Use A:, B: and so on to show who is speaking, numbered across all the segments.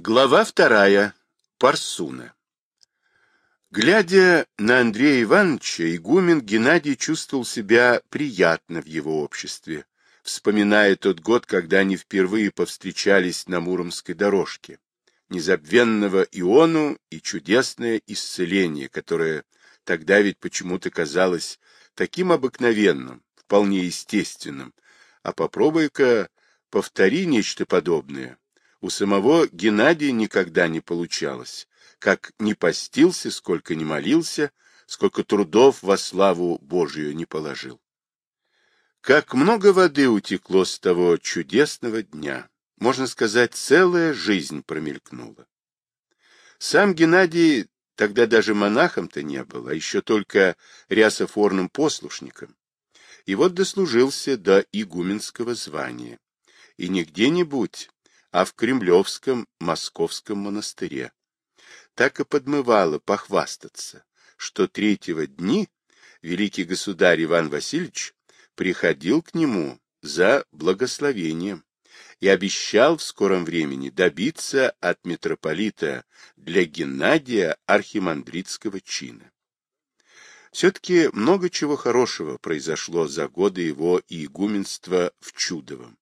A: Глава вторая. Парсуна. Глядя на Андрея Ивановича, игумен Геннадий чувствовал себя приятно в его обществе, вспоминая тот год, когда они впервые повстречались на Муромской дорожке, незабвенного Иону и чудесное исцеление, которое тогда ведь почему-то казалось таким обыкновенным, вполне естественным, а попробуй-ка повтори нечто подобное, у самого Геннадия никогда не получалось, как не постился, сколько не молился, сколько трудов во славу Божию не положил. Как много воды утекло с того чудесного дня, можно сказать, целая жизнь промелькнула. Сам Геннадий тогда даже монахом-то не был, а еще только рясофорным послушником. И вот дослужился до игуменского звания. И не где-нибудь, а в Кремлевском Московском монастыре. Так и подмывало похвастаться, что третьего дни великий государь Иван Васильевич приходил к нему за благословением и обещал в скором времени добиться от митрополита для Геннадия архимандритского чина. Все-таки много чего хорошего произошло за годы его игуменства в Чудовом.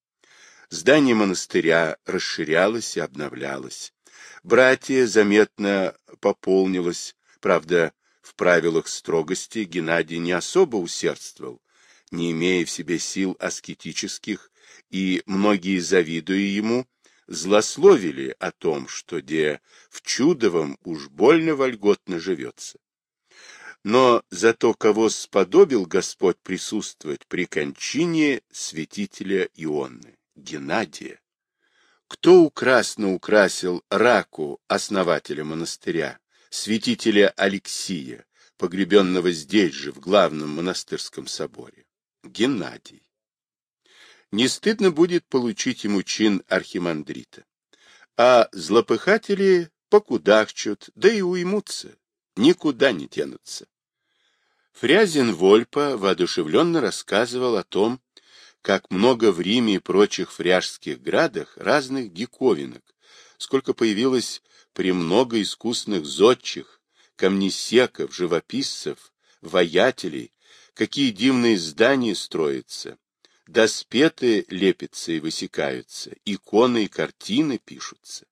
A: Здание монастыря расширялось и обновлялось. Братья заметно пополнилось, правда, в правилах строгости Геннадий не особо усердствовал, не имея в себе сил аскетических, и многие, завидуя ему, злословили о том, что где в Чудовом уж больно вольготно живется. Но зато кого сподобил Господь присутствовать при кончине святителя Ионны. Геннадия. Кто украсно украсил раку основателя монастыря, святителя Алексия, погребенного здесь же, в главном монастырском соборе? Геннадий. Не стыдно будет получить ему чин архимандрита. А злопыхатели покудахчут, да и уймутся, никуда не тянутся. Фрязин Вольпа воодушевленно рассказывал о том, как много в Риме и прочих фряжских градах разных диковинок, сколько появилось премного искусных зодчих, камнесеков, живописцев, воятелей, какие дивные здания строятся, доспеты лепятся и высекаются, иконы и картины пишутся.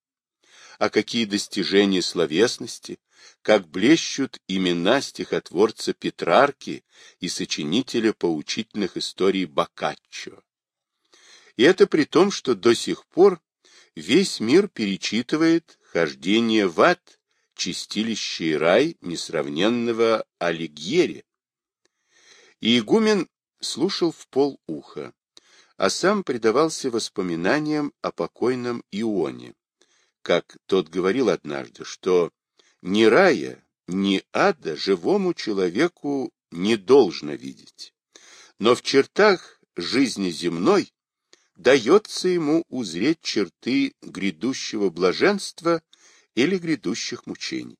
A: А какие достижения словесности, как блещут имена стихотворца Петрарки и сочинителя поучительных историй Боккаччо. И это при том, что до сих пор весь мир перечитывает хождение в ад, чистилище и рай несравненного Алигьери. И игумен слушал в пол уха, а сам предавался воспоминаниям о покойном Ионе, как тот говорил однажды, что ни рая, ни ада живому человеку не должно видеть. Но в чертах жизни земной дается ему узреть черты грядущего блаженства или грядущих мучений.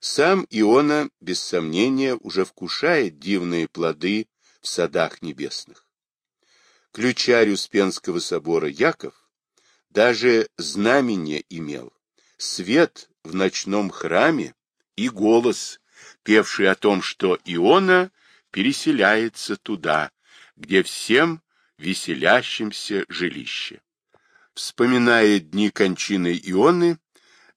A: Сам Иона, без сомнения, уже вкушает дивные плоды в садах небесных. Ключарь Успенского собора Яков даже знамение имел, свет в ночном храме и голос, певший о том, что Иона переселяется туда, где всем веселящимся жилище. Вспоминая дни кончины Ионы,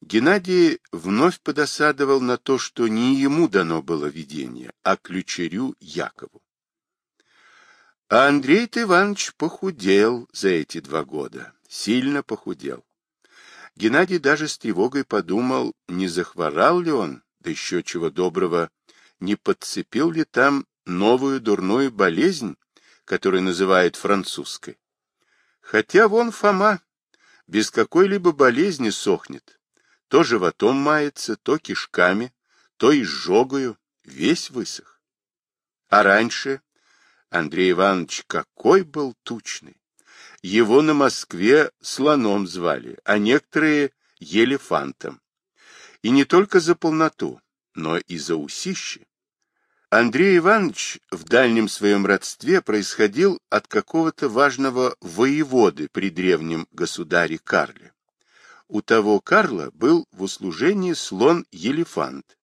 A: Геннадий вновь подосадовал на то, что не ему дано было видение, а ключерю Якову. А Андрей Иванович похудел за эти два года, сильно похудел. Геннадий даже с тревогой подумал, не захворал ли он, да еще чего доброго, не подцепил ли там новую дурную болезнь, которую называют французской. Хотя вон Фома без какой-либо болезни сохнет, то животом мается, то кишками, то изжогою, весь высох. А раньше Андрей Иванович какой был тучный! Его на Москве слоном звали, а некоторые елефантом. И не только за полноту, но и за усище. Андрей Иванович в дальнем своем родстве происходил от какого-то важного воеводы при древнем государе Карле. У того Карла был в услужении слон Елефант,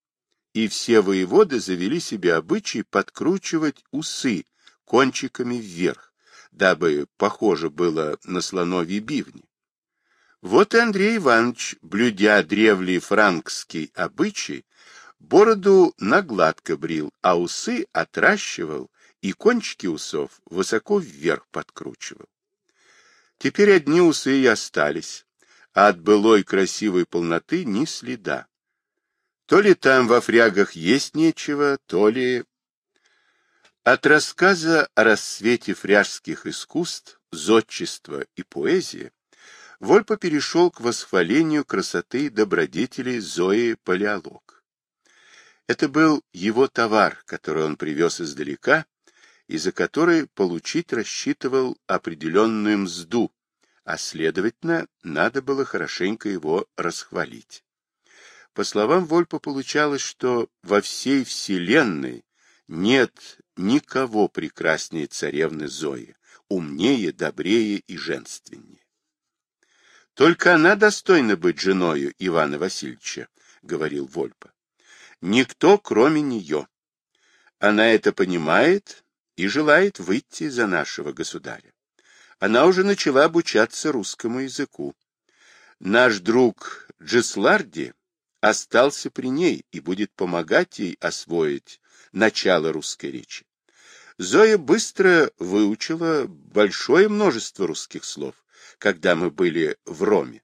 A: и все воеводы завели себе обычай подкручивать усы кончиками вверх, дабы похоже было на слоновьи бивни. Вот и Андрей Иванович, блюдя древний франкский обычай, бороду нагладко брил, а усы отращивал и кончики усов высоко вверх подкручивал. Теперь одни усы и остались, а от былой красивой полноты ни следа. То ли там во фрягах есть нечего, то ли... От рассказа о рассвете фряжских искусств, зодчества и поэзии Вольпа перешел к восхвалению красоты и добродетелей Зои Палеолог. Это был его товар, который он привез издалека, и за который получить рассчитывал определенную мзду, а, следовательно, надо было хорошенько его расхвалить. По словам Вольпа, получалось, что во всей вселенной нет никого прекраснее царевны Зои, умнее, добрее и женственнее. Только она достойна быть женою Ивана Васильевича, — говорил Вольпа. Никто, кроме нее. Она это понимает и желает выйти за нашего государя. Она уже начала обучаться русскому языку. Наш друг Джесларди остался при ней и будет помогать ей освоить начало русской речи. Зоя быстро выучила большое множество русских слов, когда мы были в Роме.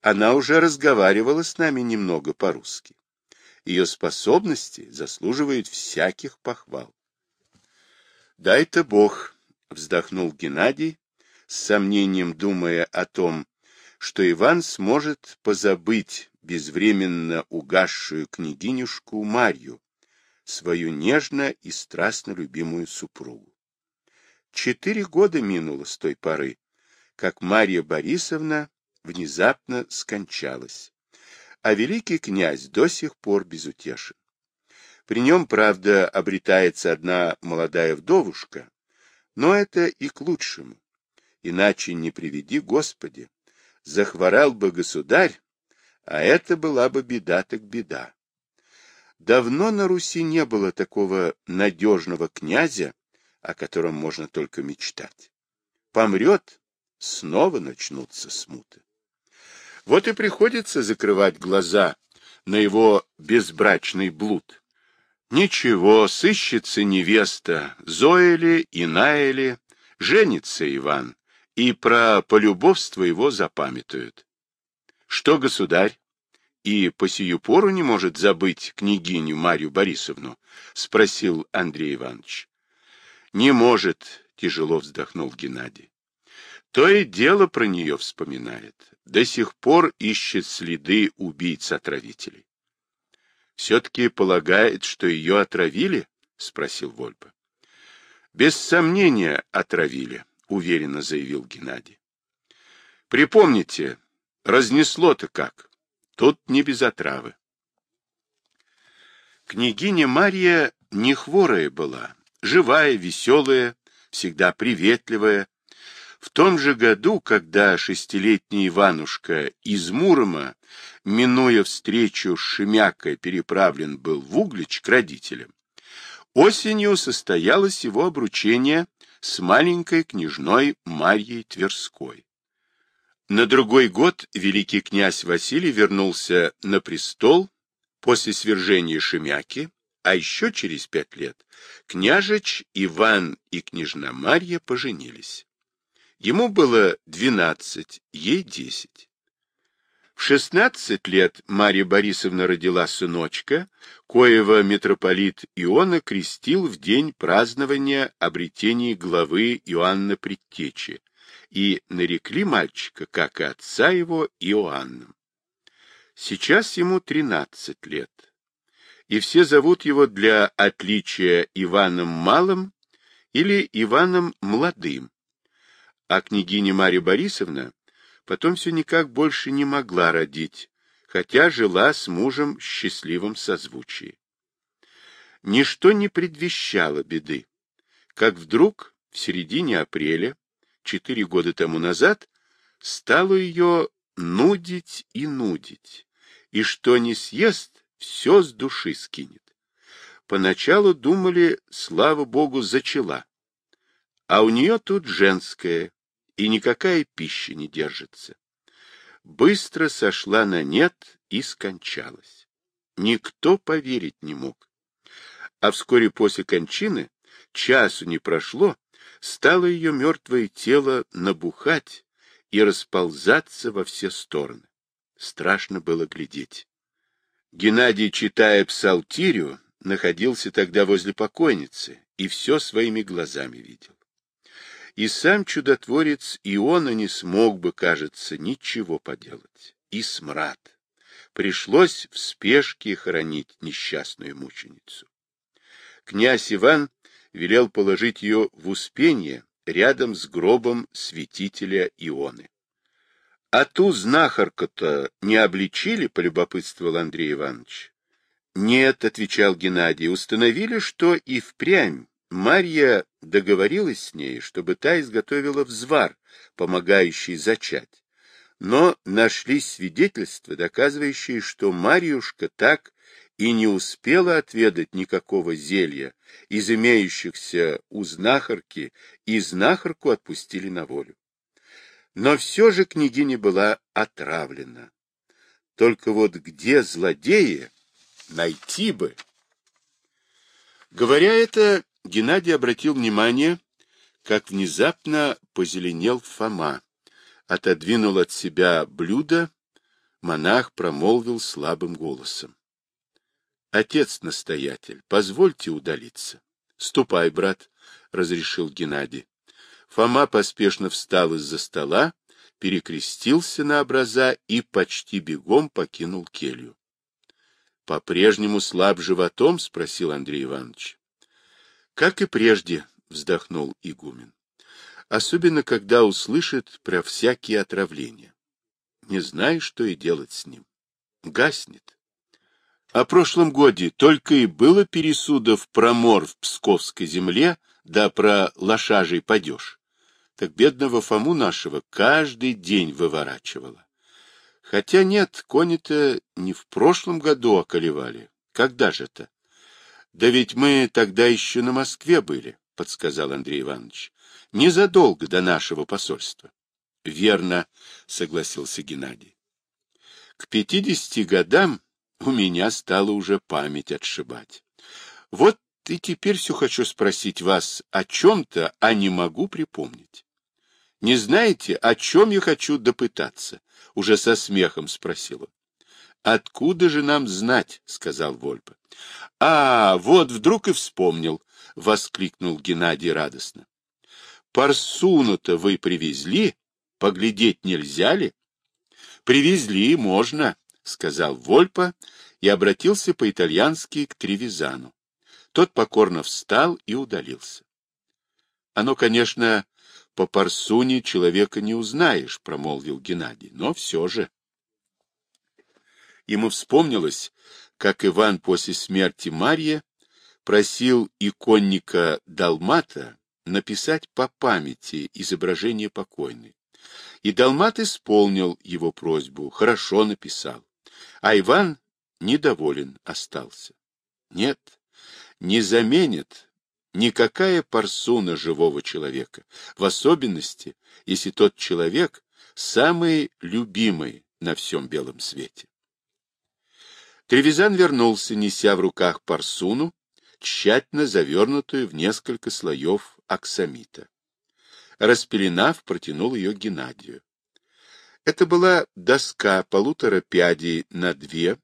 A: Она уже разговаривала с нами немного по-русски. Ее способности заслуживают всяких похвал. «Дай-то Бог», — вздохнул Геннадий, с сомнением думая о том, что Иван сможет позабыть безвременно угасшую княгинюшку Марью, свою нежно и страстно любимую супругу. Четыре года минуло с той поры, как Марья Борисовна внезапно скончалась, а великий князь до сих пор безутешен. При нем, правда, обретается одна молодая вдовушка, но это и к лучшему. Иначе не приведи Господи, захворал бы государь, а это была бы беда так беда. Давно на Руси не было такого надежного князя, о котором можно только мечтать. Помрет, снова начнутся смуты. Вот и приходится закрывать глаза на его безбрачный блуд. Ничего, сыщется невеста, Зоя ли, иная ли, женится Иван, и про полюбовство его запамятуют. Что, государь, и по сию пору не может забыть княгиню Марью Борисовну? — спросил Андрей Иванович. — Не может, — тяжело вздохнул Геннадий. То и дело про нее вспоминает. До сих пор ищет следы убийц-отравителей. — Все-таки полагает, что ее отравили? — спросил Вольпа. — Без сомнения отравили, — уверенно заявил Геннадий. — Припомните, разнесло-то как. Тут не без отравы. Княгиня Марья не хворая была, живая, веселая, всегда приветливая. В том же году, когда шестилетний Иванушка из Мурома, минуя встречу с Шемякой, переправлен был в Углич к родителям, осенью состоялось его обручение с маленькой княжной Марьей Тверской. На другой год великий князь Василий вернулся на престол после свержения Шемяки, а еще через пять лет княжич Иван и княжна Марья поженились. Ему было двенадцать, ей десять. В шестнадцать лет Марья Борисовна родила сыночка, коего митрополит Иона крестил в день празднования обретения главы Иоанна Предтечи, и нарекли мальчика, как и отца его, Иоанном. Сейчас ему тринадцать лет, и все зовут его для отличия Иваном Малым или Иваном Младым. А княгиня Марья Борисовна потом все никак больше не могла родить, хотя жила с мужем в счастливом созвучии. Ничто не предвещало беды, как вдруг в середине апреля четыре года тому назад стало ее нудить и нудить, и что не съест, все с души скинет. Поначалу думали, слава богу, зачала. А у нее тут женское, и никакая пища не держится. Быстро сошла на нет и скончалась. Никто поверить не мог. А вскоре после кончины, часу не прошло, стало ее мертвое тело набухать и расползаться во все стороны. Страшно было глядеть. Геннадий, читая псалтирию, находился тогда возле покойницы и все своими глазами видел. И сам чудотворец Иона не смог бы, кажется, ничего поделать. И смрад. Пришлось в спешке хоронить несчастную мученицу. Князь Иван велел положить ее в Успенье рядом с гробом святителя Ионы. — А ту знахарку-то не обличили, — полюбопытствовал Андрей Иванович. — Нет, — отвечал Геннадий, — установили, что и впрямь Марья договорилась с ней, чтобы та изготовила взвар, помогающий зачать. Но нашлись свидетельства, доказывающие, что Марьюшка так и не успела отведать никакого зелья из имеющихся у знахарки, и знахарку отпустили на волю. Но все же княгиня была отравлена. Только вот где злодеи найти бы? Говоря это, Геннадий обратил внимание, как внезапно позеленел Фома. Отодвинул от себя блюдо, монах промолвил слабым голосом. — Отец-настоятель, позвольте удалиться. — Ступай, брат, — разрешил Геннадий. Фома поспешно встал из-за стола, перекрестился на образа и почти бегом покинул келью. — По-прежнему слаб животом? — спросил Андрей Иванович. — Как и прежде, — вздохнул игумен. — Особенно, когда услышит про всякие отравления. Не знаю, что и делать с ним. Гаснет. О прошлом годе только и было пересудов про мор в Псковской земле, да про лошажий падеж. Так бедного Фому нашего каждый день выворачивало. Хотя нет, кони-то не в прошлом году околевали. Когда же-то? Да ведь мы тогда еще на Москве были, подсказал Андрей Иванович. Незадолго до нашего посольства. Верно, согласился Геннадий. К пятидесяти годам у меня стала уже память отшибать. Вот и теперь все хочу спросить вас о чем-то, а не могу припомнить. Не знаете, о чем я хочу допытаться? Уже со смехом спросила. Откуда же нам знать? сказал Вольпа. А, вот вдруг и вспомнил, воскликнул Геннадий радостно. Парсуну-то вы привезли? Поглядеть нельзя ли? Привезли, можно, сказал Вольпа и обратился по-итальянски к Тревизану. Тот покорно встал и удалился. Оно, конечно, по парсуне человека не узнаешь, промолвил Геннадий, но все же. Ему вспомнилось, как Иван после смерти Марья просил иконника Далмата написать по памяти изображение покойной. И Далмат исполнил его просьбу, хорошо написал. А Иван недоволен остался. Нет, не заменит никакая парсуна живого человека, в особенности, если тот человек самый любимый на всем белом свете. Тревизан вернулся, неся в руках парсуну, тщательно завернутую в несколько слоев аксамита. Распеленав, протянул ее Геннадию. Это была доска полутора пядей на две,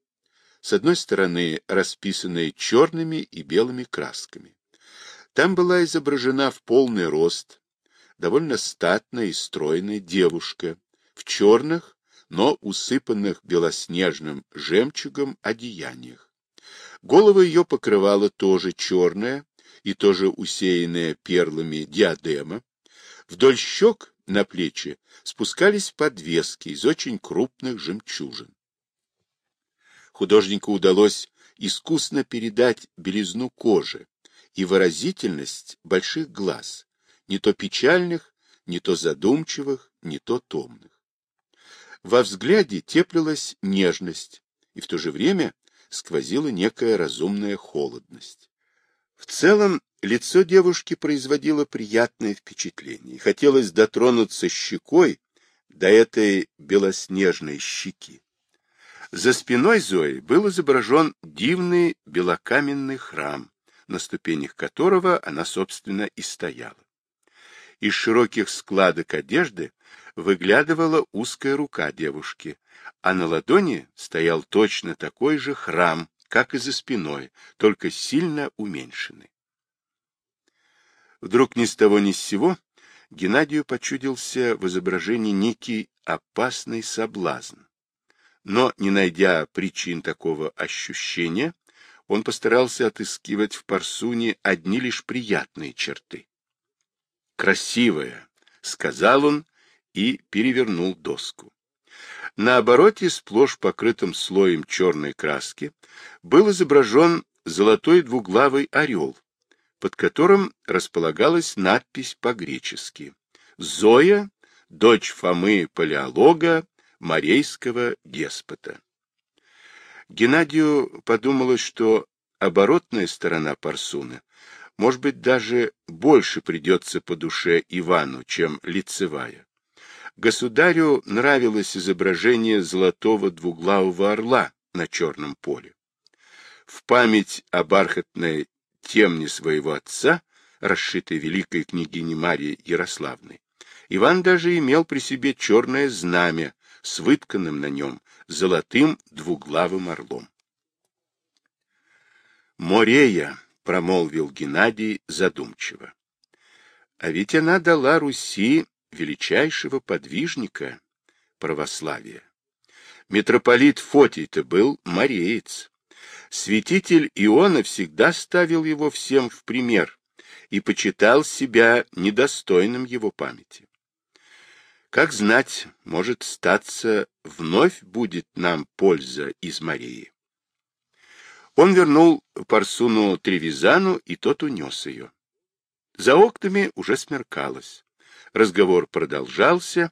A: с одной стороны расписанная черными и белыми красками. Там была изображена в полный рост довольно статная и стройная девушка в черных но усыпанных белоснежным жемчугом одеяниях. Голова ее покрывала тоже черная и тоже усеянная перлами диадема. Вдоль щек на плечи спускались подвески из очень крупных жемчужин. Художнику удалось искусно передать белизну кожи и выразительность больших глаз, не то печальных, не то задумчивых, не то томных. Во взгляде теплилась нежность, и в то же время сквозила некая разумная холодность. В целом, лицо девушки производило приятное впечатление, хотелось дотронуться щекой до этой белоснежной щеки. За спиной Зои был изображен дивный белокаменный храм, на ступенях которого она, собственно, и стояла. Из широких складок одежды выглядывала узкая рука девушки, а на ладони стоял точно такой же храм, как и за спиной, только сильно уменьшенный. Вдруг ни с того ни с сего Геннадию почудился в изображении некий опасный соблазн. Но, не найдя причин такого ощущения, он постарался отыскивать в Парсуне одни лишь приятные черты. «Красивая», — сказал он и перевернул доску. На обороте, сплошь покрытым слоем черной краски, был изображен золотой двуглавый орел, под которым располагалась надпись по-гречески «Зоя, дочь Фомы Палеолога, морейского деспота». Геннадию подумалось, что оборотная сторона Парсуна может быть, даже больше придется по душе Ивану, чем лицевая. Государю нравилось изображение золотого двуглавого орла на черном поле. В память о бархатной темне своего отца, расшитой великой княгиней Марии Ярославной, Иван даже имел при себе черное знамя с вытканным на нем золотым двуглавым орлом. Морея, промолвил Геннадий задумчиво. А ведь она дала Руси величайшего подвижника православия. Митрополит Фотий-то был мореец. Святитель Иона всегда ставил его всем в пример и почитал себя недостойным его памяти. Как знать, может статься, вновь будет нам польза из Марии. Он вернул Парсуну Тревизану, и тот унес ее. За окнами уже смеркалось. Разговор продолжался.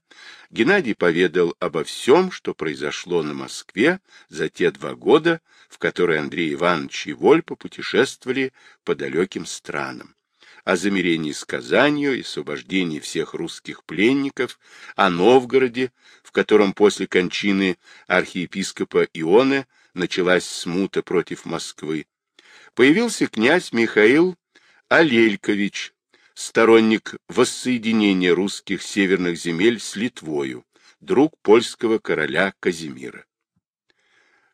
A: Геннадий поведал обо всем, что произошло на Москве за те два года, в которые Андрей Иванович и Вольпа путешествовали по далеким странам. О замирении с Казанью и освобождении всех русских пленников, о Новгороде, в котором после кончины архиепископа Ионы началась смута против Москвы, появился князь Михаил Алелькович, сторонник воссоединения русских северных земель с Литвою, друг польского короля Казимира.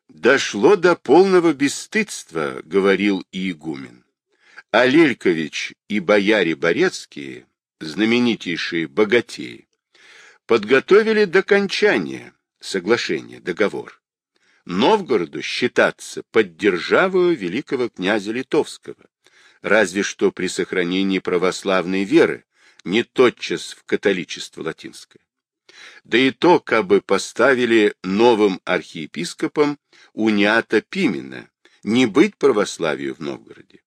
A: «Дошло до полного бесстыдства», — говорил игумен. Алелькович и бояре Борецкие, знаменитейшие богатеи, подготовили до кончания соглашения, договор. Новгороду считаться под державою великого князя Литовского, разве что при сохранении православной веры, не тотчас в католичество латинское. Да и то, как бы поставили новым архиепископом Унята Пимена, не быть православию в Новгороде.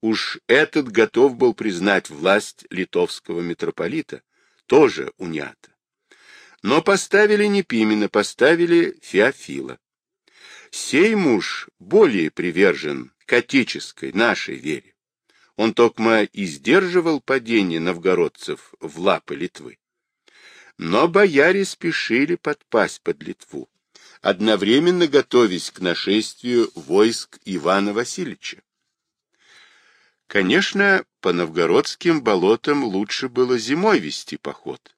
A: Уж этот готов был признать власть литовского митрополита, тоже Унята. Но поставили не Пимена, поставили Феофила. Сей муж более привержен к отеческой, нашей вере. Он токмо и сдерживал падение новгородцев в лапы Литвы. Но бояре спешили подпасть под Литву, одновременно готовясь к нашествию войск Ивана Васильевича. Конечно, по новгородским болотам лучше было зимой вести поход,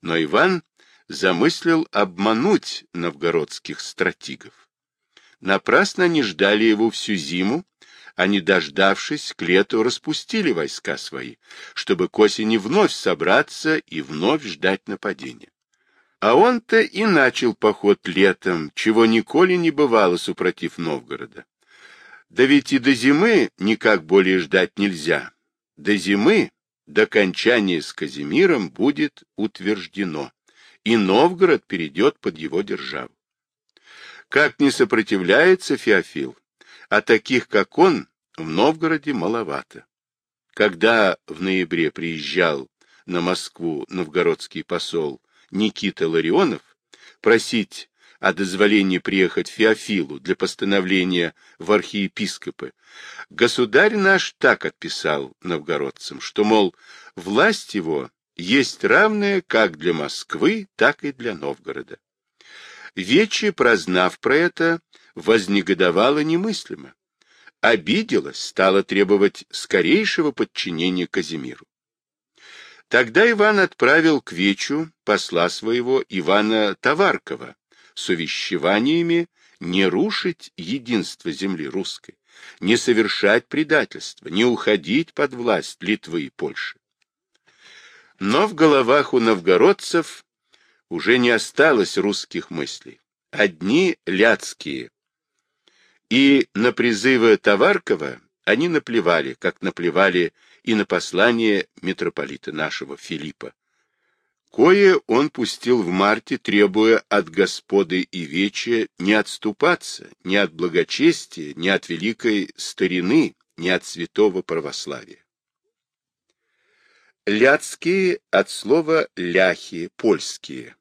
A: но Иван замыслил обмануть новгородских стратигов. Напрасно они ждали его всю зиму, не дождавшись, к лету распустили войска свои, чтобы к осени вновь собраться и вновь ждать нападения. А он-то и начал поход летом, чего николи не бывало супротив Новгорода. Да ведь и до зимы никак более ждать нельзя. До зимы, до кончания с Казимиром будет утверждено, и Новгород перейдет под его державу. Как не сопротивляется Феофил, а таких, как он, в Новгороде маловато. Когда в ноябре приезжал на Москву новгородский посол Никита Ларионов, просить о дозволении приехать Феофилу для постановления в архиепископы, государь наш так отписал новгородцам, что, мол, власть его есть равная как для Москвы, так и для Новгорода. Вече, прознав про это, вознегодовала немыслимо. Обиделась, стала требовать скорейшего подчинения Казимиру. Тогда Иван отправил к Вечу посла своего Ивана Товаркова с увещеваниями не рушить единство земли русской, не совершать предательства, не уходить под власть Литвы и Польши. Но в головах у новгородцев уже не осталось русских мыслей, одни ляцкие. И на призывы Товаркова они наплевали, как наплевали и на послание митрополита нашего Филиппа, кое он пустил в марте, требуя от господы и вече не отступаться ни от благочестия, ни от великой старины, ни от святого православия. Ляцкие от слова ляхи, польские.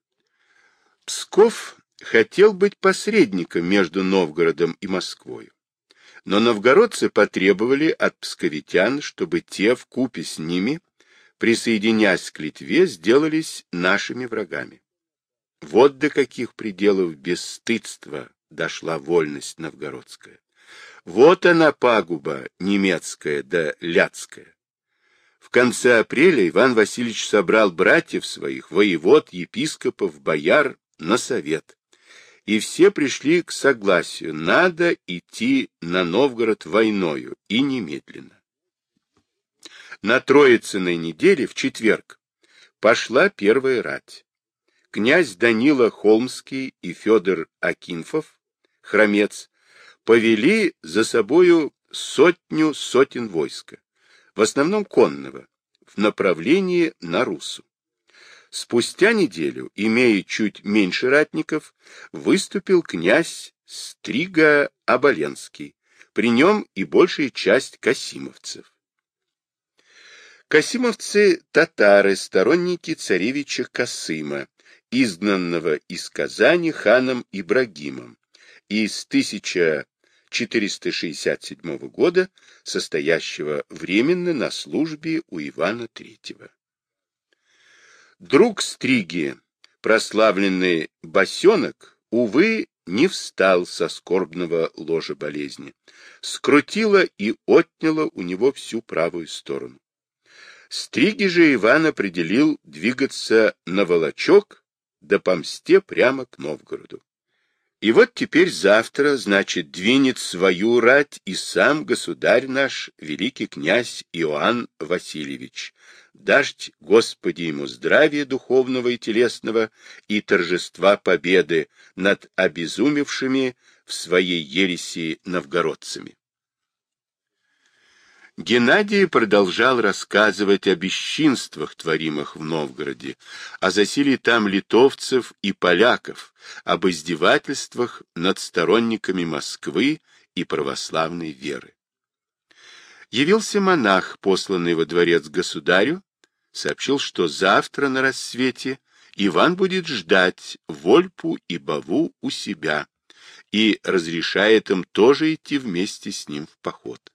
A: Псков хотел быть посредником между Новгородом и Москвой. Но новгородцы потребовали от псковитян, чтобы те в купе с ними, присоединяясь к Литве, сделались нашими врагами. Вот до каких пределов бесстыдства дошла вольность новгородская. Вот она пагуба немецкая да ляцкая. В конце апреля Иван Васильевич собрал братьев своих, воевод, епископов, бояр на совет и все пришли к согласию, надо идти на Новгород войною, и немедленно. На Троицыной неделе, в четверг, пошла первая рать. Князь Данила Холмский и Федор Акинфов, хромец, повели за собою сотню сотен войска, в основном конного, в направлении на Русу. Спустя неделю, имея чуть меньше ратников, выступил князь Стрига Оболенский, при нем и большая часть касимовцев. Касимовцы — татары, сторонники царевича Касыма, изгнанного из Казани ханом Ибрагимом, и с 1467 года состоящего временно на службе у Ивана III. Друг Стриги, прославленный босенок, увы, не встал со скорбного ложа болезни. Скрутило и отняло у него всю правую сторону. Стриги же Иван определил двигаться на Волочок, да по мсте прямо к Новгороду. И вот теперь завтра, значит, двинет свою рать и сам государь наш, великий князь Иоанн Васильевич. Дождь, Господи, ему здравия духовного и телесного и торжества победы над обезумевшими в своей ереси новгородцами. Геннадий продолжал рассказывать о бесчинствах, творимых в Новгороде, о засилии там литовцев и поляков, об издевательствах над сторонниками Москвы и православной веры. Явился монах, посланный во дворец государю, сообщил, что завтра на рассвете Иван будет ждать Вольпу и Баву у себя и разрешает им тоже идти вместе с ним в поход.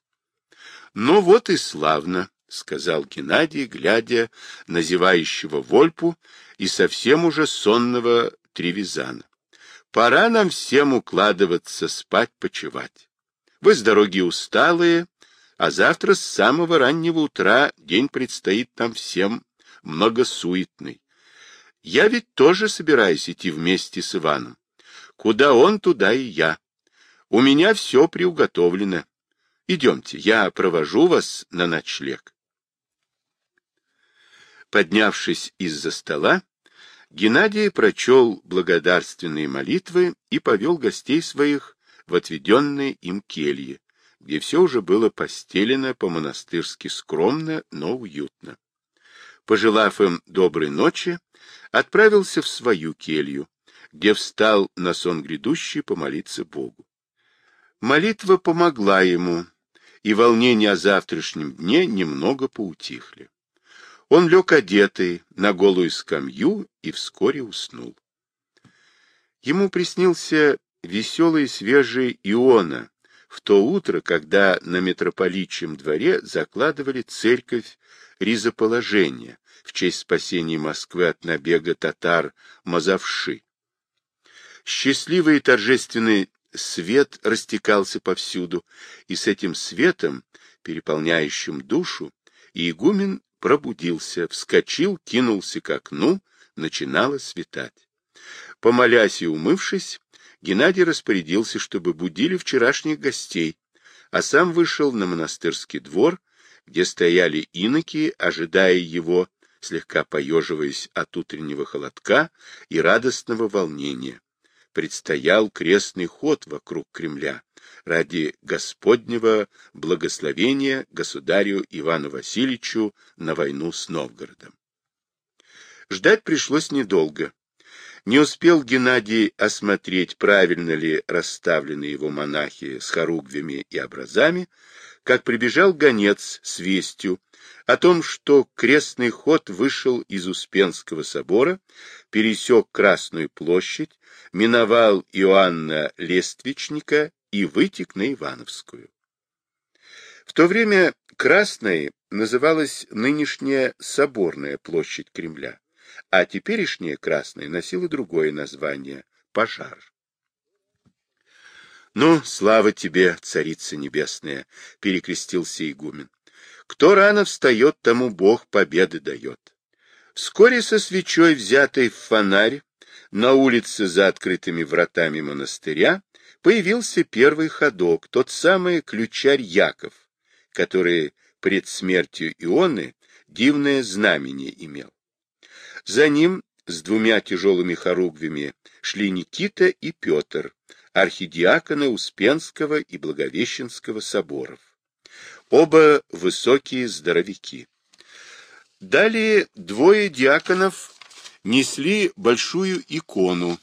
A: Ну вот и славно, — сказал Геннадий, глядя на зевающего Вольпу и совсем уже сонного Тревизана. Пора нам всем укладываться, спать, почевать. Вы с дороги усталые, а завтра с самого раннего утра день предстоит нам всем многосуетный. Я ведь тоже собираюсь идти вместе с Иваном. Куда он, туда и я. У меня все приуготовлено. Идемте, я провожу вас на ночлег. Поднявшись из-за стола, Геннадий прочел благодарственные молитвы и повел гостей своих в отведенные им кельи, где все уже было постелено по-монастырски скромно, но уютно. Пожелав им доброй ночи, отправился в свою келью, где встал на сон грядущий помолиться Богу. Молитва помогла ему, и волнения о завтрашнем дне немного поутихли. Он лег одетый на голую скамью и вскоре уснул. Ему приснился веселый свежий Иона в то утро, когда на митрополичьем дворе закладывали церковь ризоположения в честь спасения Москвы от набега татар Мазавши. Счастливый и торжественный свет растекался повсюду, и с этим светом, переполняющим душу, игумен пробудился, вскочил, кинулся к окну, начинало светать. Помолясь и умывшись, Геннадий распорядился, чтобы будили вчерашних гостей, а сам вышел на монастырский двор, где стояли иноки, ожидая его, слегка поеживаясь от утреннего холодка и радостного волнения предстоял крестный ход вокруг Кремля ради Господнего благословения государю Ивану Васильевичу на войну с Новгородом. Ждать пришлось недолго. Не успел Геннадий осмотреть, правильно ли расставлены его монахи с хоругвями и образами, как прибежал гонец с вестью о том, что крестный ход вышел из Успенского собора, пересек Красную площадь, миновал Иоанна Лествичника и вытек на Ивановскую. В то время Красной называлась нынешняя Соборная площадь Кремля, а теперешняя Красная носила другое название – Пожар. «Ну, слава тебе, царица небесная!» — перекрестился игумен. «Кто рано встает, тому Бог победы дает». Вскоре со свечой, взятой в фонарь, на улице за открытыми вратами монастыря появился первый ходок, тот самый ключарь Яков, который пред смертью Ионы дивное знамение имел. За ним с двумя тяжелыми хоругвями шли Никита и Петр, архидиаконы Успенского и Благовещенского соборов. Оба высокие здоровяки. Далее двое диаконов несли большую икону,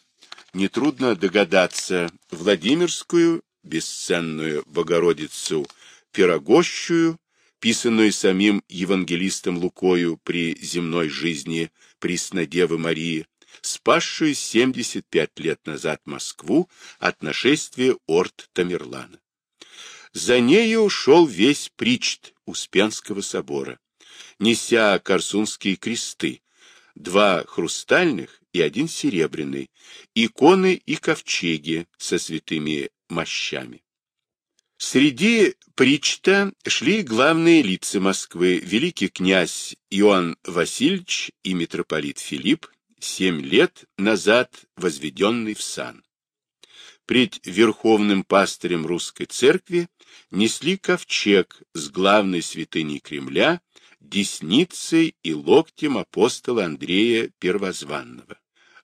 A: нетрудно догадаться, Владимирскую, бесценную Богородицу, Пирогощую, писанную самим евангелистом Лукою при земной жизни Преснодевы Марии, спасшую 75 лет назад Москву от нашествия орд Тамерлана. За нею шел весь причт Успенского собора, неся корсунские кресты, два хрустальных и один серебряный, иконы и ковчеги со святыми мощами. Среди причта шли главные лица Москвы, великий князь Иоанн Васильевич и митрополит Филипп, семь лет назад возведенный в сан. Пред верховным пастырем русской церкви несли ковчег с главной святыней Кремля, десницей и локтем апостола Андрея Первозванного.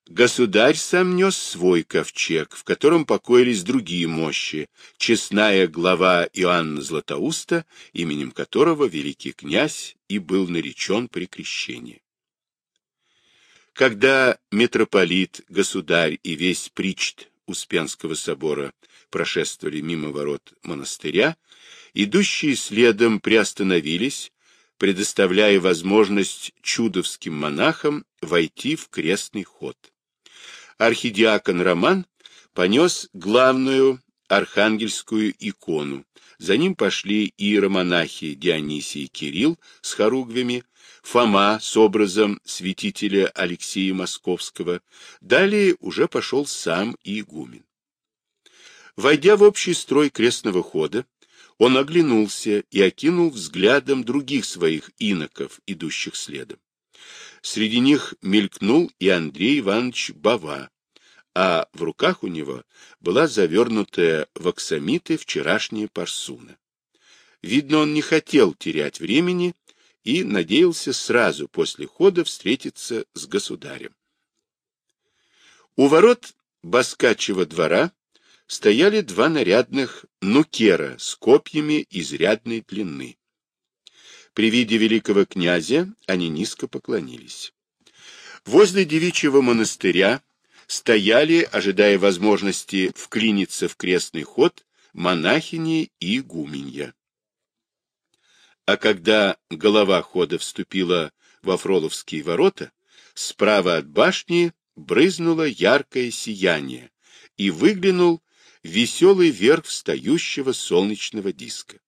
A: Государь сам нес свой ковчег, в котором покоились другие мощи, честная глава Иоанна Златоуста, именем которого великий князь и был наречен при крещении. Когда митрополит, государь и весь причт Успенского собора прошествовали мимо ворот монастыря, идущие следом приостановились, предоставляя возможность чудовским монахам войти в крестный ход. Архидиакон Роман понес главную архангельскую икону, за ним пошли иеромонахи Дионисий и Кирилл с хоругвями, Фома с образом святителя Алексея Московского, далее уже пошел сам игумен. Войдя в общий строй крестного хода, он оглянулся и окинул взглядом других своих иноков, идущих следом. Среди них мелькнул и Андрей Иванович Бава, а в руках у него была завернутая в аксамиты вчерашняя парсуна. Видно, он не хотел терять времени и надеялся сразу после хода встретиться с государем. У ворот Баскачьего двора стояли два нарядных нукера с копьями изрядной длины. При виде великого князя они низко поклонились. Возле девичьего монастыря стояли, ожидая возможности вклиниться в крестный ход, монахини и игуменья. А когда голова хода вступила во Фроловские ворота, справа от башни брызнуло яркое сияние, и выглянул веселый верх встающего солнечного диска.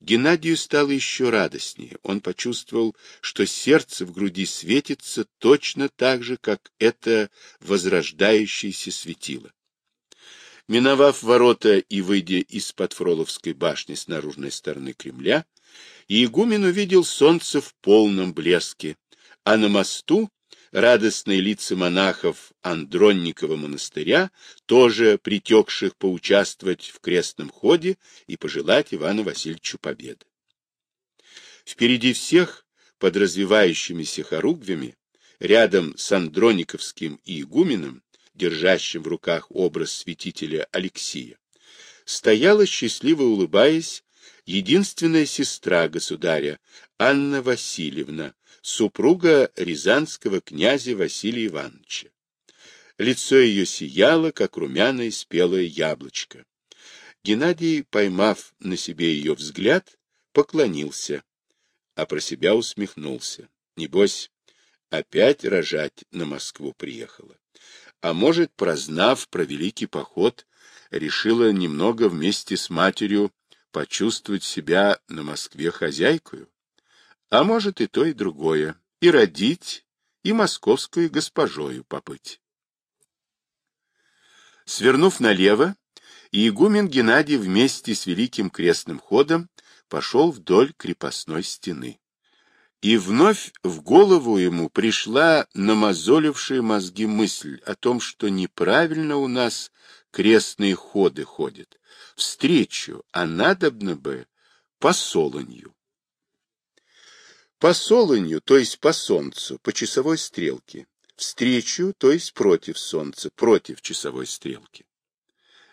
A: Геннадию стало еще радостнее. Он почувствовал, что сердце в груди светится точно так же, как это возрождающееся светило. Миновав ворота и выйдя из-под Фроловской башни с наружной стороны Кремля, игумен увидел солнце в полном блеске, а на мосту радостные лица монахов Андронникова монастыря, тоже притекших поучаствовать в крестном ходе и пожелать Ивану Васильевичу победы. Впереди всех, под развивающимися хоругвями, рядом с Андрониковским и игуменом, держащим в руках образ святителя Алексия, стояла, счастливо улыбаясь, единственная сестра государя, Анна Васильевна, супруга рязанского князя Василия Ивановича. Лицо ее сияло, как румяное спелое яблочко. Геннадий, поймав на себе ее взгляд, поклонился, а про себя усмехнулся. Небось, опять рожать на Москву приехала. А может, прознав про великий поход, решила немного вместе с матерью почувствовать себя на Москве хозяйкою? А может и то, и другое, и родить, и московскую госпожою побыть. Свернув налево, игумен Геннадий вместе с великим крестным ходом пошел вдоль крепостной стены. И вновь в голову ему пришла намазолившая мозги мысль о том, что неправильно у нас крестные ходы ходят, встречу, а надобно бы по солонью. По солонью, то есть по солнцу, по часовой стрелке. Встречу, то есть против солнца, против часовой стрелки.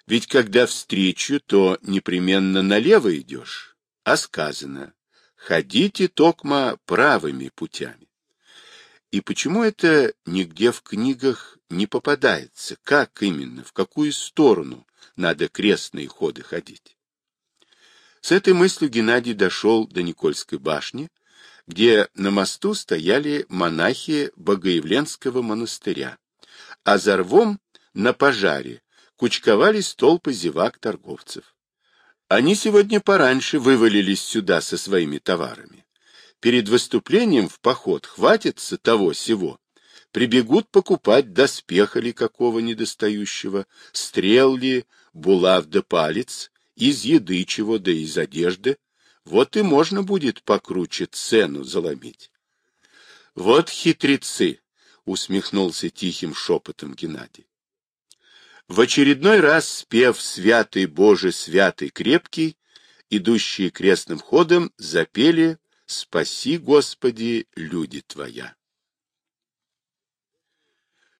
A: Ведь когда встречу, то непременно налево идешь, а сказано «ходите токма правыми путями». И почему это нигде в книгах не попадается? Как именно, в какую сторону надо крестные ходы ходить? С этой мыслью Геннадий дошел до Никольской башни, где на мосту стояли монахи Богоявленского монастыря, а за рвом на пожаре кучковались толпы зевак-торговцев. Они сегодня пораньше вывалились сюда со своими товарами. Перед выступлением в поход хватится того-сего. Прибегут покупать доспеха ли какого недостающего, стрел ли, булав да палец, из еды чего да из одежды, вот и можно будет покруче цену заломить. Вот хитрецы, усмехнулся тихим шепотом Геннадий. В очередной раз спев «Святый Боже, святый крепкий», идущие крестным ходом, запели «Спаси, Господи, люди Твоя».